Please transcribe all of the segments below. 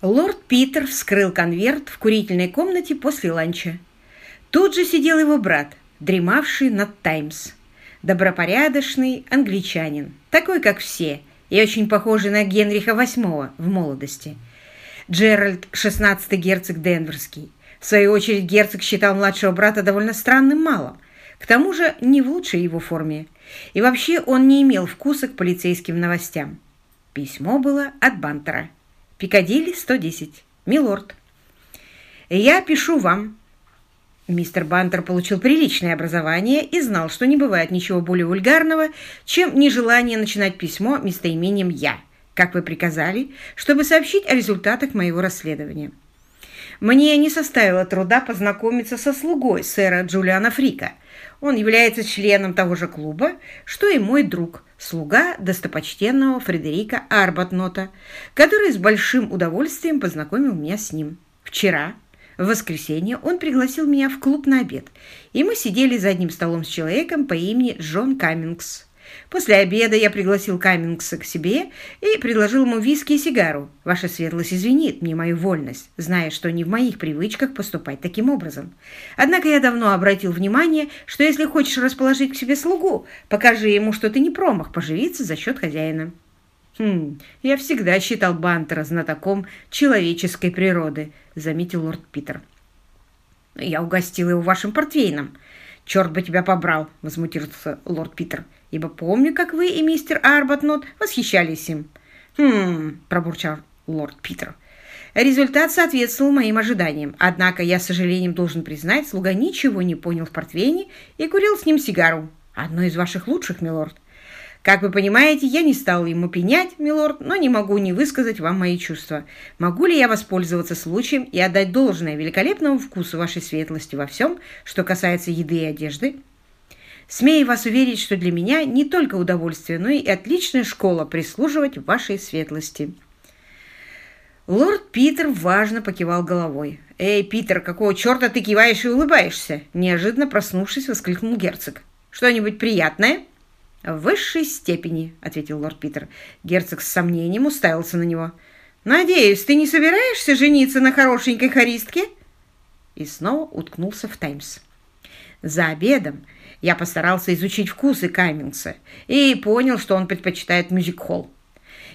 Лорд Питер вскрыл конверт в курительной комнате после ланча. Тут же сидел его брат, дремавший над «Таймс». Добропорядочный англичанин, такой, как все, и очень похожий на Генриха VIII в молодости. Джеральд, XVI герцог Денверский. В свою очередь, герцог считал младшего брата довольно странным малым, к тому же не в лучшей его форме. И вообще он не имел вкуса к полицейским новостям. Письмо было от Бантера. Пикадилли, 110. Милорд. Я пишу вам. Мистер Бантер получил приличное образование и знал, что не бывает ничего более вульгарного, чем нежелание начинать письмо местоимением «я», как вы приказали, чтобы сообщить о результатах моего расследования. Мне не составило труда познакомиться со слугой сэра Джулиана Фрика. Он является членом того же клуба, что и мой друг – слуга достопочтенного Фредерика Арбатнота, который с большим удовольствием познакомил меня с ним. Вчера, в воскресенье, он пригласил меня в клуб на обед, и мы сидели за одним столом с человеком по имени Джон Каммингс. После обеда я пригласил Каммингса к себе и предложил ему виски и сигару. Ваша светлость извинит мне мою вольность, зная, что не в моих привычках поступать таким образом. Однако я давно обратил внимание, что если хочешь расположить к себе слугу, покажи ему, что ты не промах поживиться за счет хозяина. «Хм, я всегда считал Бантера знатоком человеческой природы», — заметил лорд Питер. «Я угостил его вашим портвейном». «Черт бы тебя побрал!» — возмутился лорд Питер ибо помню, как вы и мистер Арбатнот восхищались им». «Хм...» – пробурчал лорд Питер. Результат соответствовал моим ожиданиям, однако я с сожалением должен признать, слуга ничего не понял в портвейне и курил с ним сигару. Одно из ваших лучших, милорд. Как вы понимаете, я не стал ему пенять, милорд, но не могу не высказать вам мои чувства. Могу ли я воспользоваться случаем и отдать должное великолепному вкусу вашей светлости во всем, что касается еды и одежды? Смею вас уверить, что для меня не только удовольствие, но и отличная школа прислуживать вашей светлости». Лорд Питер важно покивал головой. «Эй, Питер, какого черта ты киваешь и улыбаешься?» Неожиданно проснувшись, воскликнул герцог. «Что-нибудь приятное?» «В высшей степени», — ответил лорд Питер. Герцог с сомнением уставился на него. «Надеюсь, ты не собираешься жениться на хорошенькой харистке?» И снова уткнулся в «Таймс». За обедом я постарался изучить вкусы Каммингса и понял, что он предпочитает мюзик-холл.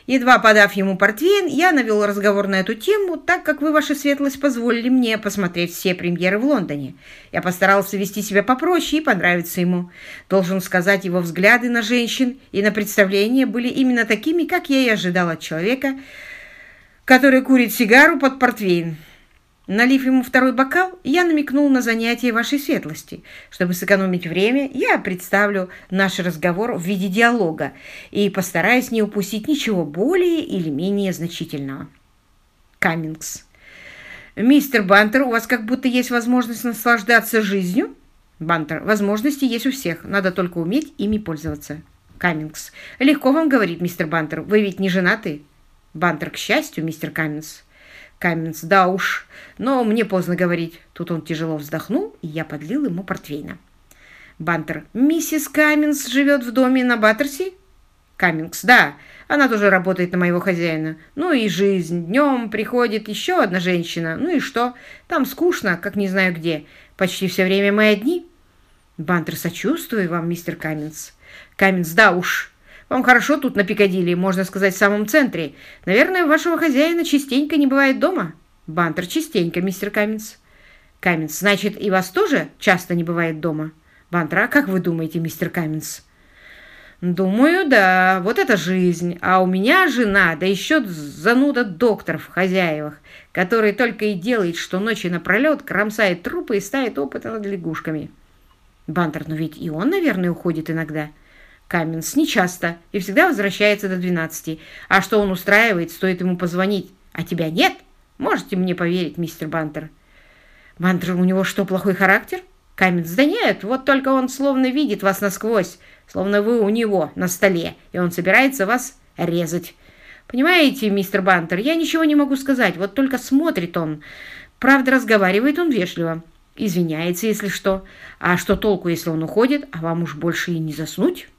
Едва подав ему портвейн, я навел разговор на эту тему, так как вы, ваша светлость, позволили мне посмотреть все премьеры в Лондоне. Я постарался вести себя попроще и понравиться ему. Должен сказать, его взгляды на женщин и на представления были именно такими, как я и ожидал от человека, который курит сигару под портвейн. Налив ему второй бокал, я намекнул на занятие вашей светлости. Чтобы сэкономить время, я представлю наш разговор в виде диалога и постараюсь не упустить ничего более или менее значительного. Каммингс. «Мистер Бантер, у вас как будто есть возможность наслаждаться жизнью?» Бантер. «Возможности есть у всех, надо только уметь ими пользоваться». Каммингс. «Легко вам говорить, мистер Бантер, вы ведь не женаты?» Бантер. «К счастью, мистер Каммингс». Каменс, да уж, но мне поздно говорить. Тут он тяжело вздохнул, и я подлил ему портвейна. Бантер, мистер Каммингс живет в доме на Баттерси? Каммингс, да, она тоже работает на моего хозяина. Ну и жизнь. Днем приходит еще одна женщина. Ну и что? Там скучно, как не знаю где. Почти все время мы одни. Бантер, сочувствую вам, мистер Каммингс. Каммингс, да уж, вам хорошо тут на Пикадилли, можно сказать, в самом центре. Наверное, вашего хозяина частенько не бывает дома. Бантер частенько, мистер Каммингс. Каммингс, значит, и вас тоже часто не бывает дома? Бантер, а как вы думаете, мистер Каммингс? Думаю, да, вот это жизнь. А у меня жена, да еще зануда доктор в хозяевах, который только и делает, что ночи напролет кромсает трупы и ставит опыты над лягушками. Бантер, ну ведь и он, наверное, уходит иногда. — Каммингс нечасто и всегда возвращается до двенадцати. А что он устраивает, стоит ему позвонить. А тебя нет? Можете мне поверить, мистер Бантер. Бантер, у него что, плохой характер? Каменс, да нет, вот только он словно видит вас насквозь, словно вы у него на столе, и он собирается вас резать. Понимаете, мистер Бантер, я ничего не могу сказать, вот только смотрит он. Правда, разговаривает он вежливо. Извиняется, если что. А что толку, если он уходит, а вам уж больше и не заснуть?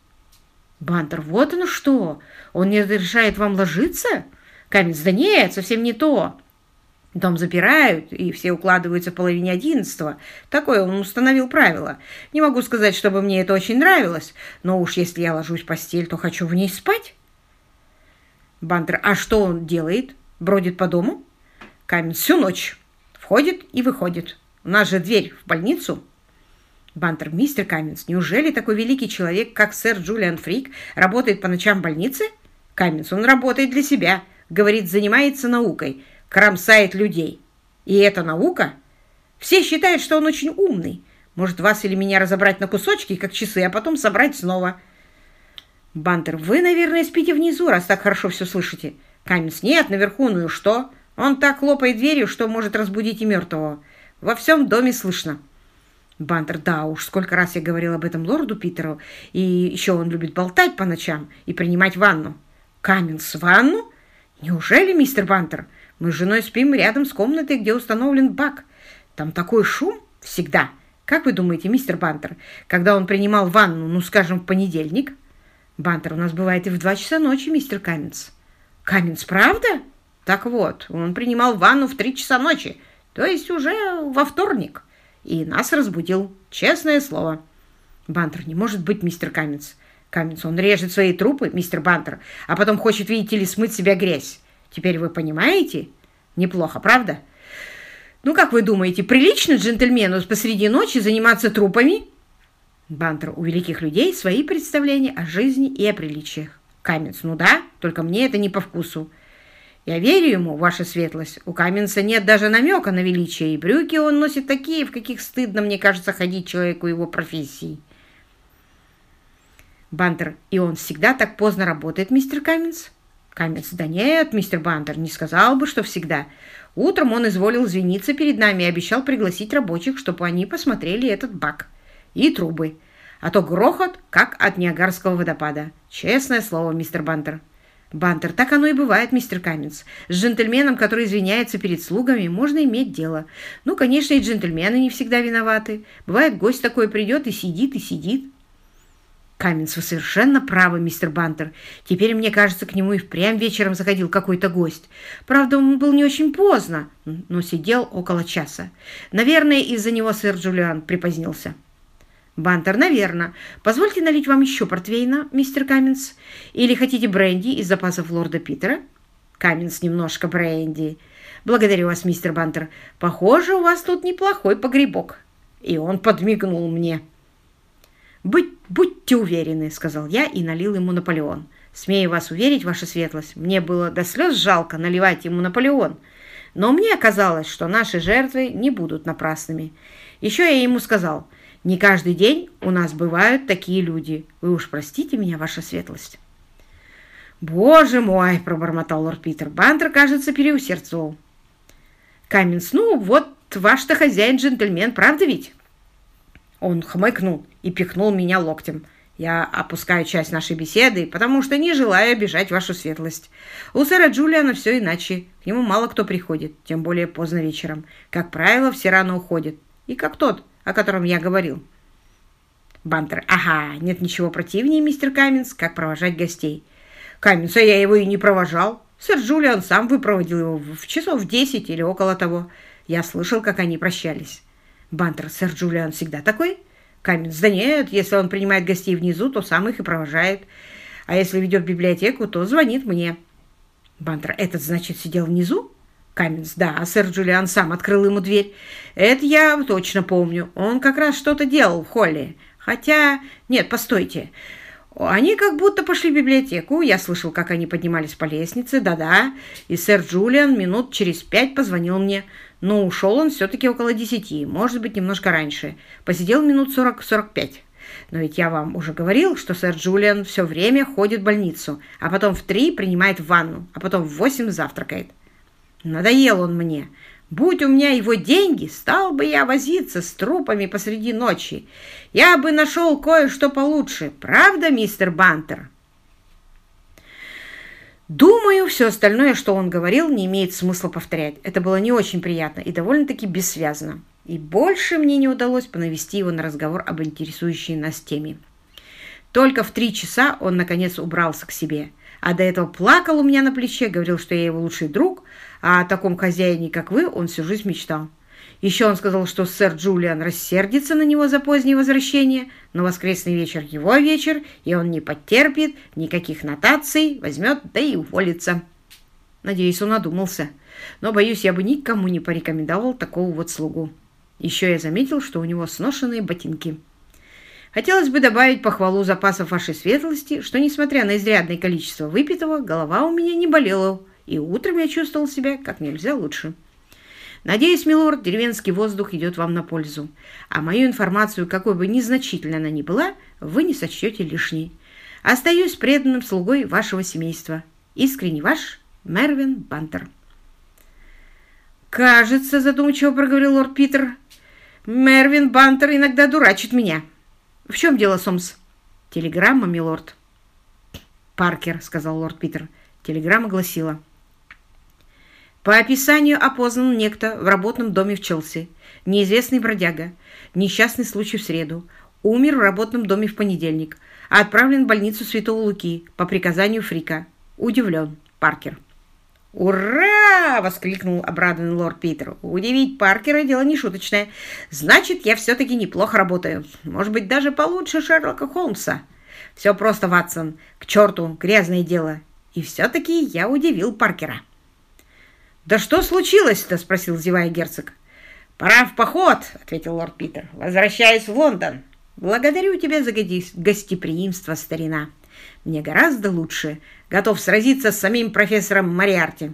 Бантер, вот оно что! Он не разрешает вам ложиться? Каменс, да нет, совсем не то. Дом запирают, и все укладываются в половине одиннадцатого. Такое он установил правило. Не могу сказать, чтобы мне это очень нравилось, но уж если я ложусь в постель, то хочу в ней спать. Бантер, а что он делает? Бродит по дому? Камень всю ночь. Входит и выходит. У нас же дверь в больницу. Бантер, мистер Каменс, неужели такой великий человек, как сэр Джулиан Фрик, работает по ночам в больнице? Каменс, он работает для себя. Говорит, занимается наукой кромсает людей. И это наука? Все считают, что он очень умный. Может, вас или меня разобрать на кусочки, как часы, а потом собрать снова. Бантер, вы, наверное, спите внизу, раз так хорошо все слышите. Каменс, нет, наверху, ну и что? Он так хлопает дверью, что может разбудить и мертвого. Во всем доме слышно. Бантер, да уж, сколько раз я говорил об этом лорду Питеру, и еще он любит болтать по ночам и принимать ванну. Каменс, ванну? Неужели, мистер Бантер? Мы с женой спим рядом с комнатой, где установлен бак. Там такой шум всегда. Как вы думаете, мистер Бантер, когда он принимал ванну, ну, скажем, в понедельник? Бантер, у нас бывает и в два часа ночи, мистер Каменс. Каменс, правда? Так вот, он принимал ванну в три часа ночи, то есть уже во вторник. И нас разбудил, честное слово. Бантер, не может быть, мистер Каменс. Каменс, он режет свои трупы, мистер Бантер, а потом хочет, видите ли, смыть себя грязь. Теперь вы понимаете? Неплохо, правда? Ну, как вы думаете, прилично джентльмену посреди ночи заниматься трупами? Бантер, у великих людей свои представления о жизни и о приличиях. Каменс, ну да, только мне это не по вкусу. Я верю ему, ваша светлость. У Каменса нет даже намека на величие, и брюки он носит такие, в каких стыдно, мне кажется, ходить человеку его профессии. Бантер, и он всегда так поздно работает, мистер Каменс? Камец, да нет, мистер Бандер, не сказал бы, что всегда. Утром он изволил извиниться перед нами и обещал пригласить рабочих, чтобы они посмотрели этот бак. И трубы. А то грохот, как от Ниагарского водопада. Честное слово, мистер Бантер. Бантер, так оно и бывает, мистер Каменс. С джентльменом, который извиняется перед слугами, можно иметь дело. Ну, конечно, и джентльмены не всегда виноваты. Бывает, гость такой придет и сидит, и сидит. Каменс, вы совершенно правы, мистер Бантер. Теперь, мне кажется, к нему и впрямь вечером заходил какой-то гость. Правда, он был не очень поздно, но сидел около часа. Наверное, из-за него сэр Джулиан припозднился. Бантер, наверное. Позвольте налить вам еще портвейна, мистер Каменс. Или хотите бренди из запасов лорда Питера? Каменс, немножко бренди. Благодарю вас, мистер Бантер. Похоже, у вас тут неплохой погребок. И он подмигнул мне. «Будь, «Будьте уверены», — сказал я и налил ему Наполеон. «Смею вас уверить, ваша светлость, мне было до слез жалко наливать ему Наполеон, но мне оказалось, что наши жертвы не будут напрасными. Еще я ему сказал, не каждый день у нас бывают такие люди. Вы уж простите меня, ваша светлость». «Боже мой!» – пробормотал лорд Питер. Бантер, кажется, переусердствовал. Каменс, ну вот ваш-то хозяин джентльмен, правда ведь? Он хмыкнул и пихнул меня локтем. Я опускаю часть нашей беседы, потому что не желаю обижать вашу светлость. У сэра Джулиана все иначе. К нему мало кто приходит, тем более поздно вечером. Как правило, все рано уходят. И как тот, о котором я говорил. Бантер. Ага, нет ничего противнее, мистер Каменс, как провожать гостей. Каменса я его и не провожал. Сэр Джулиан сам выпроводил его в часов в десять или около того. Я слышал, как они прощались. Бантер, сэр Джулиан всегда такой? Каменс, да нет, если он принимает гостей внизу, то сам их и провожает. А если ведет библиотеку, то звонит мне. Бантер, этот, значит, сидел внизу? Каменс, да, а сэр Джулиан сам открыл ему дверь. Это я точно помню. Он как раз что-то делал в холле. Хотя... Нет, постойте. Они как будто пошли в библиотеку. Я слышал, как они поднимались по лестнице. Да-да. И сэр Джулиан минут через пять позвонил мне. Но ушел он все-таки около десяти, может быть, немножко раньше. Посидел минут сорок-сорок пять. Но ведь я вам уже говорил, что сэр Джулиан все время ходит в больницу, а потом в три принимает ванну, а потом в восемь завтракает. Надоел он мне. Будь у меня его деньги, стал бы я возиться с трупами посреди ночи. Я бы нашел кое-что получше. Правда, мистер Бантер?» Думаю, все остальное, что он говорил, не имеет смысла повторять. Это было не очень приятно и довольно-таки бессвязно. И больше мне не удалось понавести его на разговор об интересующей нас теме. Только в три часа он, наконец, убрался к себе. А до этого плакал у меня на плече, говорил, что я его лучший друг, а о таком хозяине, как вы, он всю жизнь мечтал. Еще он сказал, что сэр Джулиан рассердится на него за позднее возвращение, но воскресный вечер его вечер, и он не потерпит никаких нотаций, возьмет, да и уволится. Надеюсь, он одумался. Но, боюсь, я бы никому не порекомендовал такого вот слугу. Еще я заметил, что у него сношенные ботинки. Хотелось бы добавить похвалу запасов вашей светлости, что, несмотря на изрядное количество выпитого, голова у меня не болела, и утром я чувствовал себя как нельзя лучше. Надеюсь, милорд, деревенский воздух идет вам на пользу, а мою информацию, какой бы незначительной она ни была, вы не сочтете лишней. Остаюсь преданным слугой вашего семейства. Искренне ваш Мервин Бантер. «Кажется, задумчиво проговорил лорд Питер, Мервин Бантер иногда дурачит меня. В чем дело, Сомс?» «Телеграмма, милорд». «Паркер», — сказал лорд Питер. Телеграмма гласила... По описанию опознан некто в работном доме в Челси. Неизвестный бродяга. Несчастный случай в среду. Умер в работном доме в понедельник. А отправлен в больницу Святого Луки по приказанию Фрика. Удивлен. Паркер. «Ура!» — воскликнул обрадованный лорд Питер. «Удивить Паркера — дело не шуточное. Значит, я все-таки неплохо работаю. Может быть, даже получше Шерлока Холмса. Все просто, Ватсон. К черту, грязное дело. И все-таки я удивил Паркера». «Да что случилось-то?» – спросил зевая герцог. «Пора в поход», – ответил лорд Питер. «Возвращаюсь в Лондон. Благодарю тебя за гостеприимство, старина. Мне гораздо лучше. Готов сразиться с самим профессором Мариарти.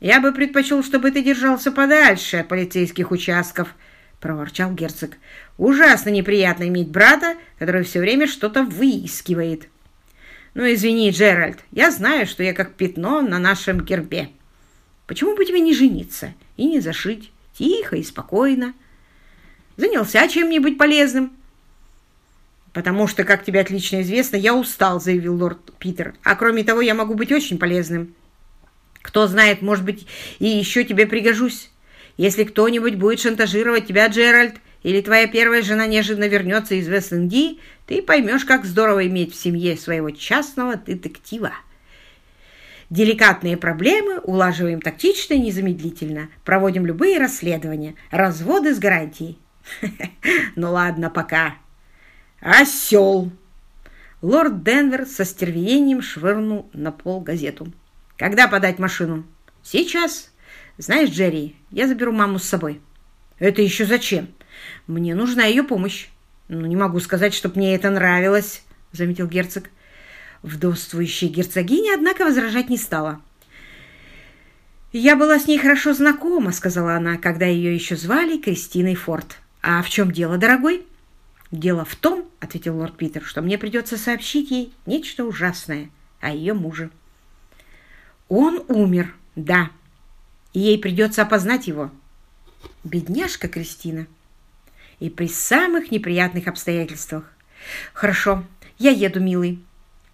Я бы предпочел, чтобы ты держался подальше от полицейских участков», – проворчал герцог. «Ужасно неприятно иметь брата, который все время что-то выискивает». «Ну, извини, Джеральд, я знаю, что я как пятно на нашем гербе». Почему бы тебе не жениться и не зашить тихо и спокойно? Занялся чем-нибудь полезным. «Потому что, как тебе отлично известно, я устал», — заявил лорд Питер. «А кроме того, я могу быть очень полезным. Кто знает, может быть, и еще тебе пригожусь. Если кто-нибудь будет шантажировать тебя, Джеральд, или твоя первая жена неожиданно вернется из Вест-Индии, ты поймешь, как здорово иметь в семье своего частного детектива». Деликатные проблемы улаживаем тактично и незамедлительно. Проводим любые расследования. Разводы с гарантией. Ну ладно, пока. Осел! Лорд Денвер со стервенением швырнул на пол газету. Когда подать машину? Сейчас. Знаешь, Джерри, я заберу маму с собой. Это еще зачем? Мне нужна ее помощь. Ну, не могу сказать, чтоб мне это нравилось, заметил герцог. Вдовствующая герцогиня, однако, возражать не стала. «Я была с ней хорошо знакома», — сказала она, когда ее еще звали Кристиной Форд. «А в чем дело, дорогой?» «Дело в том», — ответил лорд Питер, «что мне придется сообщить ей нечто ужасное о ее муже». «Он умер, да, и ей придется опознать его». «Бедняжка Кристина». «И при самых неприятных обстоятельствах». «Хорошо, я еду, милый.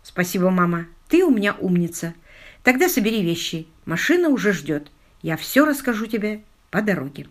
«Спасибо, мама. Ты у меня умница. Тогда собери вещи. Машина уже ждет. Я все расскажу тебе по дороге».